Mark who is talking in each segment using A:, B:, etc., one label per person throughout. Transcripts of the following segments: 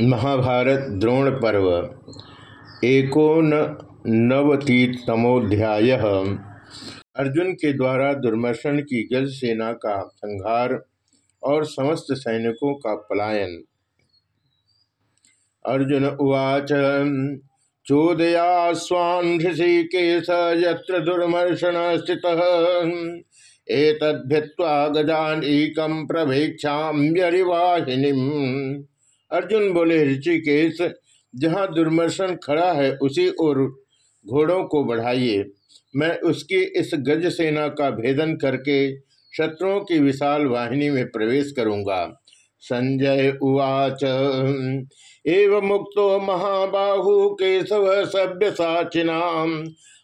A: महाभारत द्रोण पर्व, एकोन नवतितमोध्याय अर्जुन के द्वारा दुर्मर्शन की गज सेना का संहार और समस्त सैनिकों का पलायन। अर्जुन उवाच, चोदया स्वान् ऋषिकेश यत्र दुर्मर्शन स्थित। एतद्भित्वा गजानीकम प्रभेक्षाम्यरिवाहिनी अर्जुन बोले, ऋषिकेश, जहाँ दुर्मर्शन खड़ा है, उसी ओर घोड़ों को बढ़ाइए। मैं उसकी इस गज सेना का भेदन करके शत्रुओं की विशाल वाहिनी में प्रवेश करूँगा। संजय उवाच। एव मुक्तो महाबाहु केशव सभ्य साचिना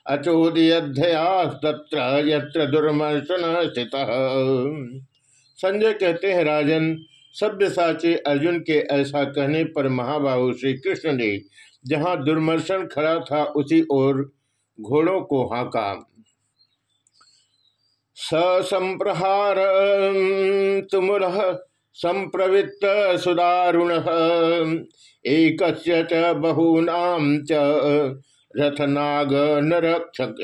A: अचोदयध्या तत्र यत्र दुर्मर्शन स्थित। संजय कहते हैं, राजन सभ्य साचे अर्जुन के ऐसा कहने पर महाबाहु श्री कृष्ण ने जहाँ दुर्मर्शन खड़ा था, उसी ओर घोड़ों को हाका। संप्रहार तुमुर संप्रवृत्त सुदारुण एक बहूनाम च रथनाग नरक्षक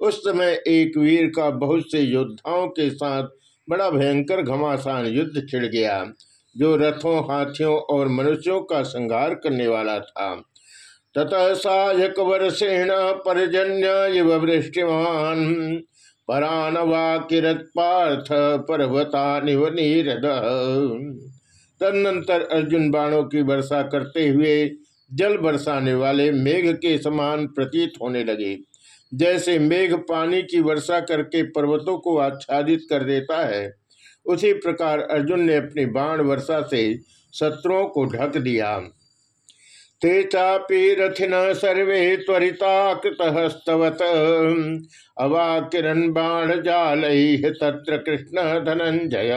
A: उस समय एक वीर का बहुत से योद्धाओं के साथ बड़ा भयंकर घमासान युद्ध छिड़ गया, जो रथों, हाथियों और मनुष्यों का संहार करने वाला था। ततः सायक वर्षेण परजन्य इव वृष्टिमान। परानवाकिरत पार्थ पर्वता तदनंतर अर्जुन बाणों की वर्षा करते हुए जल बरसाने वाले मेघ के समान प्रतीत होने लगे। जैसे मेघ पानी की वर्षा करके पर्वतों को आच्छादित कर देता है, उसी प्रकार अर्जुन ने अपनी बाण वर्षा से शत्रुओं को ढक दिया। ते चापी रथिन सर्वे त्वरिता कृतस्तवत अवाकिरण बाण जाल तत्र कृष्ण धनंजय।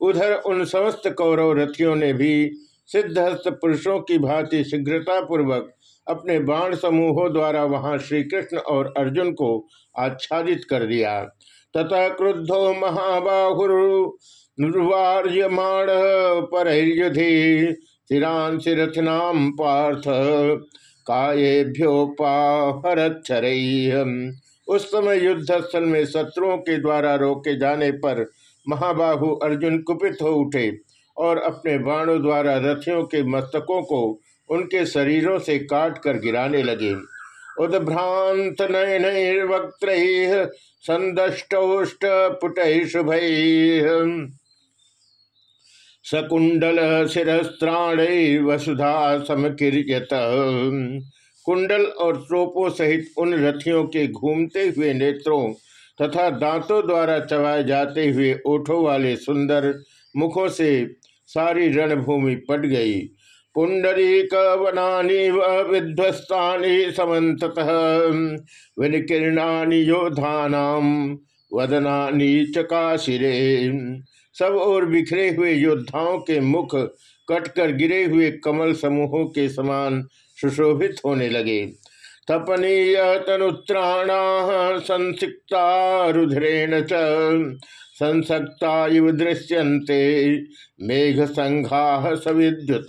A: उधर उन समस्त कौरव रथियों ने भी सिद्धहस्त पुरुषों की भांति शीघ्रता पूर्वक अपने बाण समूहों द्वारा वहाँ श्री कृष्ण और अर्जुन को आच्छादित कर दिया। तथा क्रुद्धो महाबाहुर्वार्यमाण पर शिरांशिरथनाम पार्थ उस समय युद्ध स्थल में शत्रुओं के द्वारा रोके जाने पर महाबाहु अर्जुन कुपित हो उठे और अपने बाणों द्वारा रथियों के मस्तकों को उनके शरीरों से काट कर गिराने लगे। उद्भ्रांत नयन वक्त संदष्टोष्ट पुट शुभ। सकुंडल शिस्त्राण वसुधा समकित कुंडल और स्रोपों सहित उन रथियों के घूमते हुए नेत्रों तथा दांतों द्वारा चबाए जाते हुए ओठों वाले सुंदर मुखों से सारी रणभूमि पट गई। पुंडरीक वनानी विध्वस्ता समत विनिकीर्णानि योधानाम वदनानी चकाशिरे सब और बिखरे हुए योद्धाओं के मुख कटकर गिरे हुए कमल समूहों के समान सुशोभित होने लगे। तपनीय तनुत्राणा संसिक्ता रुद्रेण संसक्ता इव दृश्यन्ते मेघ संघा सविद्युत।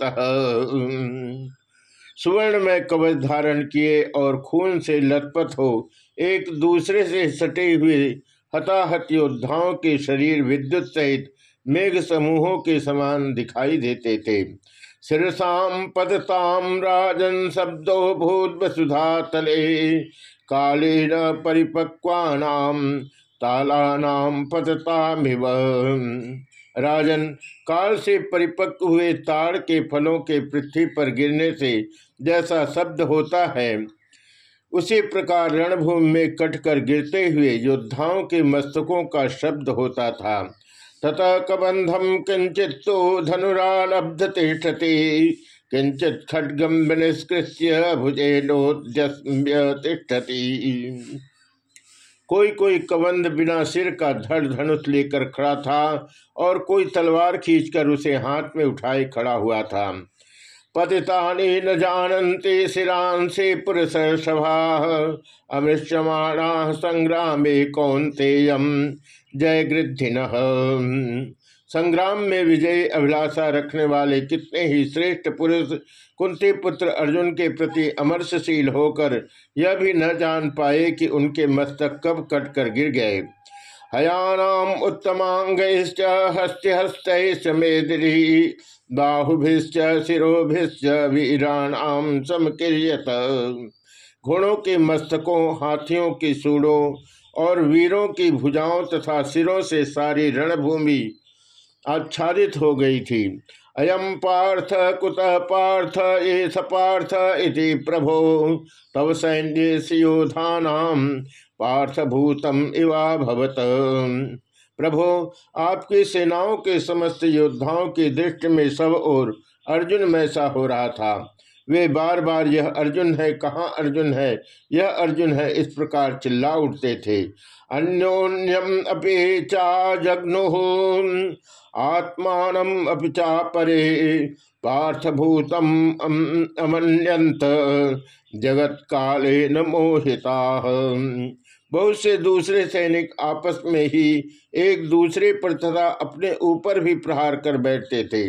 A: सुवर्ण में कवच धारण किए और खून से लथपथ हो, एक दूसरे से सटे हुए हताहत योद्धाओं के शरीर विद्युत सहित मेघ समूहों के समान दिखाई देते थे। शिरसाम पदताम, राजन शब्दो, भूत वसुधा, तले काले न परिपक्वानाम तालानाम पततामिव। राजन, काल से परिपक्व हुए ताड़ के फलों के पृथ्वी पर गिरने से जैसा शब्द होता है, उसी प्रकार रणभूमि में कटकर गिरते हुए योद्धाओं के मस्तकों का शब्द होता था। तथा कबंधम किंचित तो धनुरालब्ध तिष्ठति किंचित खड्गम निष्कृष्य भुजे तिष्ठति कोई कोई कबंद बिना सिर का धड़ धनुष लेकर खड़ा था और कोई तलवार खींचकर उसे हाथ में उठाए खड़ा हुआ था। पतिता न जानते सिरान से पुरुष सभा अमृष्यमाणा संग्रामे कौंतेयम जय गृद्धि संग्राम में विजयी अभिलाषा रखने वाले कितने ही श्रेष्ठ पुरुष कुंती पुत्र अर्जुन के प्रति अमर्षशील होकर यह भी न जान पाए कि उनके मस्तक कब कटकर गिर गए। हयानाम उत्तमांग हस्त हस्त मेदरी, बाहुभिश्च शिरोभिश्च वीराणाम समकिर्यत। घोड़ों के मस्तकों, हाथियों की सूढ़ों और वीरों की भुजाओं तथा सिरों से सारी रणभूमि आच्छादित हो गई थी। अयम पार्थ, कुत पार्थ ये पार्थ इति प्रभो। तव सैन्य योधानाम पार्थभूतम इवा भवत। प्रभो, आपकी सेनाओं के समस्त योद्धाओं की दृष्टि में सब और अर्जुन में सा हो रहा था। वे बार बार यह अर्जुन है, कहाँ अर्जुन है? यह अर्जुन है, इस प्रकार चिल्ला उठते थे। अन्योन्यम अपे चा जग्नु आत्मान अपिचा परे, पार्थभूतम अमन्यंत जगत काले न मोहिता बहुत से दूसरे सैनिक आपस में ही एक दूसरे पर तथा अपने ऊपर भी प्रहार कर बैठते थे।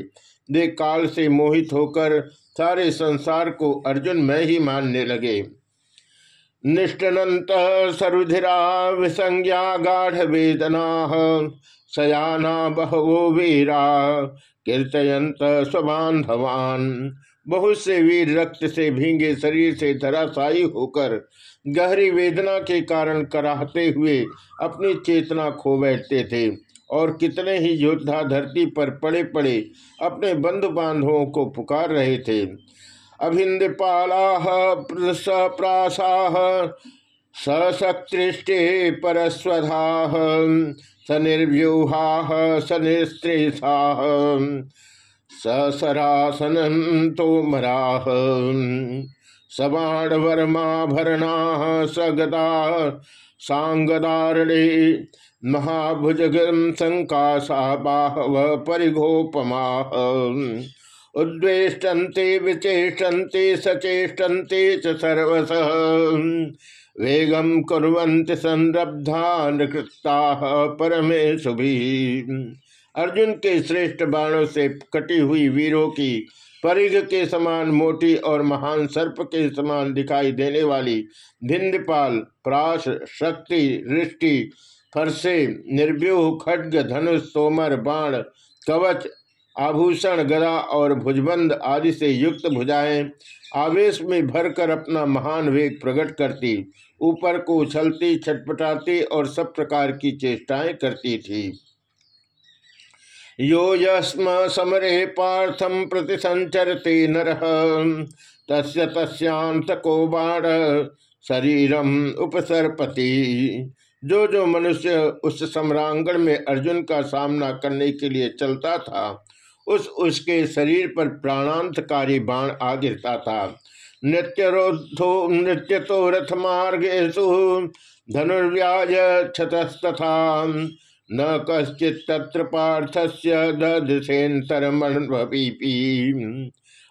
A: वे काल से मोहित होकर सारे संसार को अर्जुन में ही मानने लगे। निष्ठनंत सर्वधिरा विसंज्ञा गाढ़ वेदना, सयाना बहवो वीरा, कीर्तयंत स्वबान्धवान बहुत से वीर रक्त से भींगे, शरीर से धराशायी होकर गहरी वेदना के कारण कराहते हुए अपनी चेतना खो बैठते थे। और कितने ही योद्धा धरती पर पड़े पड़े अपने बंधु बांधवों को पुकार रहे थे। अभिंद पाला सप्रासाह सशक्तृष्टे परस्वधा सनिर्व्यूहा सनिस्त्रेषा ससरासन तोमराह सबाणवर्माभरणा सगदा सांगदारणे महाभुजगम संकाशा बाहव परिघोपमा उद्वेष्टन्ते, विचेष्टन्ते, सचेष्टन्ते च सर्वस वेगम कुर्वन्ति संरब्धा नृकृता परमे अर्जुन के श्रेष्ठ बाणों से कटी हुई वीरों की परिघ के समान मोटी और महान सर्प के समान दिखाई देने वाली भिंदपाल प्राश, शक्ति, दृष्टि फरसे, निर्व्यूह, खड्ग, धनुष तोमर बाण, कवच, आभूषण, गदा और भुजबंद आदि से युक्त भुजाएँ आवेश में भरकर अपना महान वेग प्रकट करती, ऊपर को उछलती, छटपटाती और सब प्रकार की चेष्टाएँ करती थी। यो यस्म समरे पार्थम प्रति संचरते नर, तस्य तस्यांत को बाण, शरीरम उपसर्पति। जो जो मनुष्य उस सम्रांगण में अर्जुन का सामना करने के लिए चलता था, उस उसके शरीर पर प्राणांतकारी बाण आ गिरता था। नृत्योद्धो नृत्य तो रथ मार्गेशु धनुर्व्याज क्षतस्तथा न कश्चित तत्र पार्थस्य दधसेन्तरमणीपी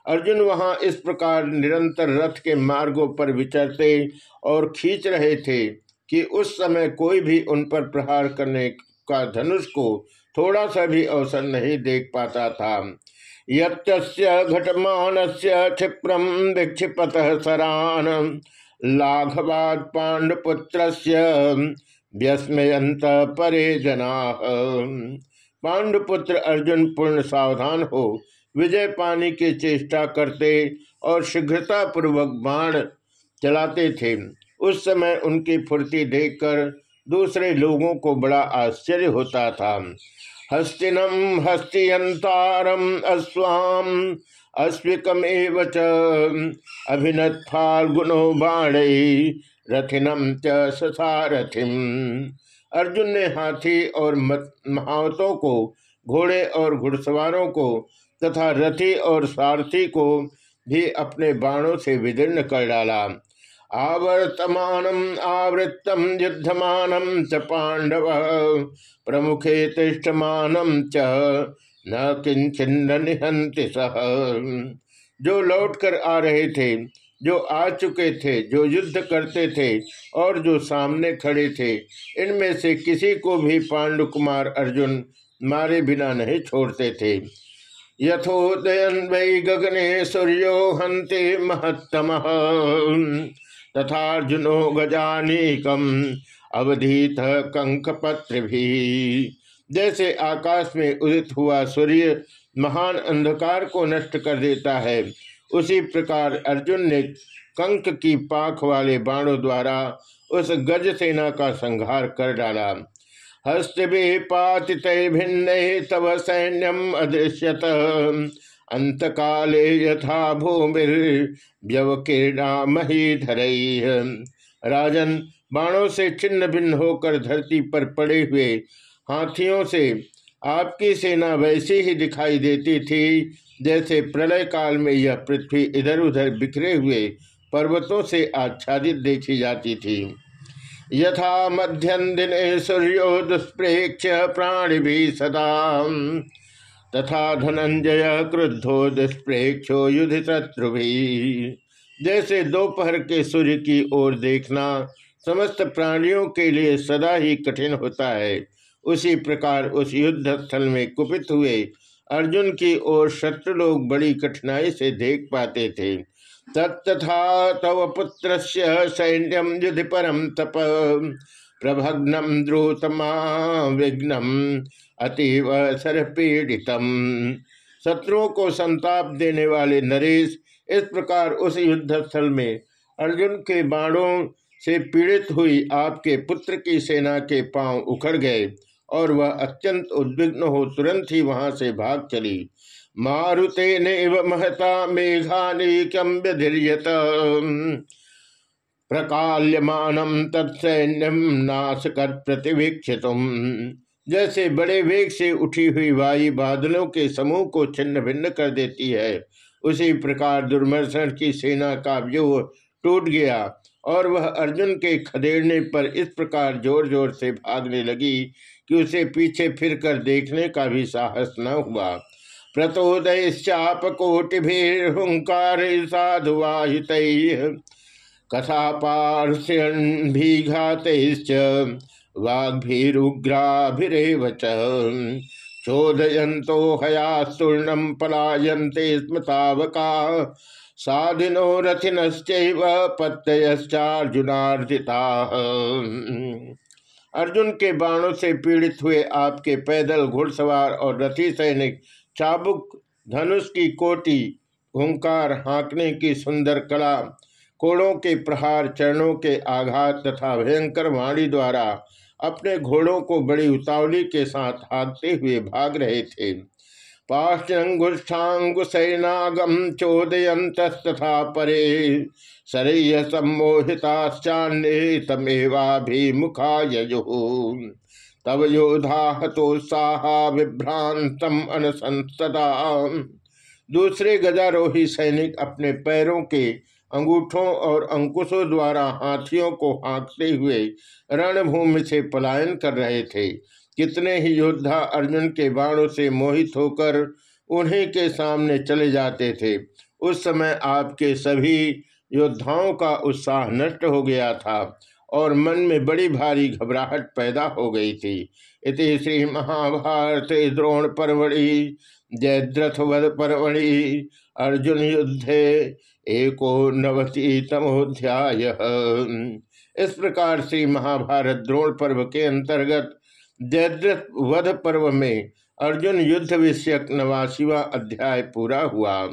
A: अर्जुन वहाँ इस प्रकार निरंतर रथ के मार्गों पर विचरते और खींच रहे थे। कि उस समय कोई भी उन पर प्रहार करने का धनुष को थोड़ा सा भी अवसर नहीं देख पाता था। यटमान से क्षिप्रम विक्षिपत सरान। लाघवाद पांडुपुत्र व्यस्मयंत परे जना। पांडुपुत्र अर्जुन पूर्ण सावधान हो, विजय पाने की चेष्टा करते और शीघ्रता पूर्वक बाण चलाते थे। उस समय उनकी फुर्ती देखकर दूसरे लोगों को बड़ा आश्चर्य होता था। हस्तिनम हस्तियंतारम अस्वाम अश्विकमेव अभिनत फाल्गुनो बाण, रथिनम च ससारथिम। अर्जुन ने हाथी और महावतों को, घोड़े और घुड़सवारों को तथा रथी और सारथी को भी अपने बाणों से विदीर्ण कर डाला। आवर्तमान आवृत्तम युद्धमानम च पांडव प्रमुखे तिष्ठमानम च न किंचिन्न निहंति सह जो लौट कर आ रहे थे, जो आ चुके थे, जो युद्ध करते थे और जो सामने खड़े थे, इनमें से किसी को भी पांडु कुमार अर्जुन मारे बिना नहीं छोड़ते थे। यथोदयन वै गगने सूर्यो हंते महत्तम। तथार्जुनो गजानीकम अवधीत कंक पत्र भी जैसे आकाश में उदित हुआ सूर्य महान अंधकार को नष्ट कर देता है, उसी प्रकार अर्जुन ने कंक की पाख वाले बाणों द्वारा उस गज सेना का संहार कर डाला। हस्त भी पाति भिन्न तव सैन्यम अदृश्यत। अंत काले यथा भूमिर्व्यवकीर्णा महीधर। राजन, बाणों से छिन्न भिन्न होकर धरती पर पड़े हुए हाथियों से आपकी सेना वैसी ही दिखाई देती थी, जैसे प्रलय काल में यह पृथ्वी इधर उधर बिखरे हुए पर्वतों से आच्छादित देखी जाती थी। यथा मध्यम दिन सूर्यो दुष्प्रेक्ष प्राणी भी सदा। तथा धनंजय क्रुद्धो दुष्प्रेक्षो युद्ध शत्रु जैसे दोपहर के सूर्य की ओर देखना समस्त प्राणियों के लिए सदा ही कठिन होता है, उसी प्रकार उस युद्ध स्थल में कुपित हुए अर्जुन की ओर शत्रु लोग बड़ी कठिनाई से देख पाते थे। तत्था तव पुत्र सैन्यम युद्धि परम तप। प्रभग्नम द्रुतमा विघ्नम अतीव सरपीड़ितम शत्रुओं को संताप देने वाले नरेश इस प्रकार उस युद्ध स्थल में अर्जुन के बाणों से पीड़ित हुई आपके पुत्र की सेना के पाँव उखड़ गए और वह अत्यंत उद्विग्न हो तुरंत ही वहाँ से भाग चली। मारुते ने महता मेघानीकम व्यधीयत प्रकाल्यमानम तत्सैन्यम नाश कर प्रतिवीक्षित जैसे बड़े वेग से उठी हुई वायु बादलों के समूह को छिन्न भिन्न कर देती है, उसी प्रकार दुर्मर्शन की सेना का व्यूह टूट गया और वह अर्जुन के खदेड़ने पर इस प्रकार ज़ोर ज़ोर से भागने लगी कि उसे पीछे फिर कर देखने का भी साहस न हुआ। प्रतोदयश्चाप कोटिभिर्हुंकार साधुवाहित कथा पार्श्यन भी घात वाग्भिरुग्राभिरेव चोदयंतो हयास्तूर्णम पलायन्ते स्मतावका साधिनो रथिनश्चैव पत्ययश्चार्जुनार्जिता। अर्जुन के बाणों से पीड़ित हुए आपके पैदल घुड़सवार और रथी सैनिक चाबुक, धनुष की कोटि, हुंकार हाँकने की सुंदर कला कोड़ों के प्रहार, चरणों के आघात तथा भयंकर वाणी द्वारा अपने घोड़ों को बड़ी उतावली के साथ हाँकते हुए भाग रहे थे। पाष्टंगुष्ठांगुसैनागम चोदयंत तथा परे सरय सम्मोहिताश्चान्य तमेवाभिमुखा यजु तब योधा हतोत्साहा विभ्रांतम अनसंसदा दूसरे गजारोही सैनिक अपने पैरों के अंगूठों और अंकुशों द्वारा हाथियों को हाँकते हुए रणभूमि से पलायन कर रहे थे। कितने ही योद्धा अर्जुन के बाणों से मोहित होकर उन्हीं के सामने चले जाते थे। उस समय आपके सभी योद्धाओं का उत्साह नष्ट हो गया था और मन में बड़ी भारी घबराहट पैदा हो गई थी। इति श्री महाभारत द्रोण परवड़ी जयद्रथ वध परवड़ी अर्जुन युद्धे एको नवती तमोध्याय इस प्रकार से महाभारत द्रोण पर्व के अंतर्गत वध पर्व में अर्जुन युद्ध विषयक नवासीवा अध्याय पूरा हुआ।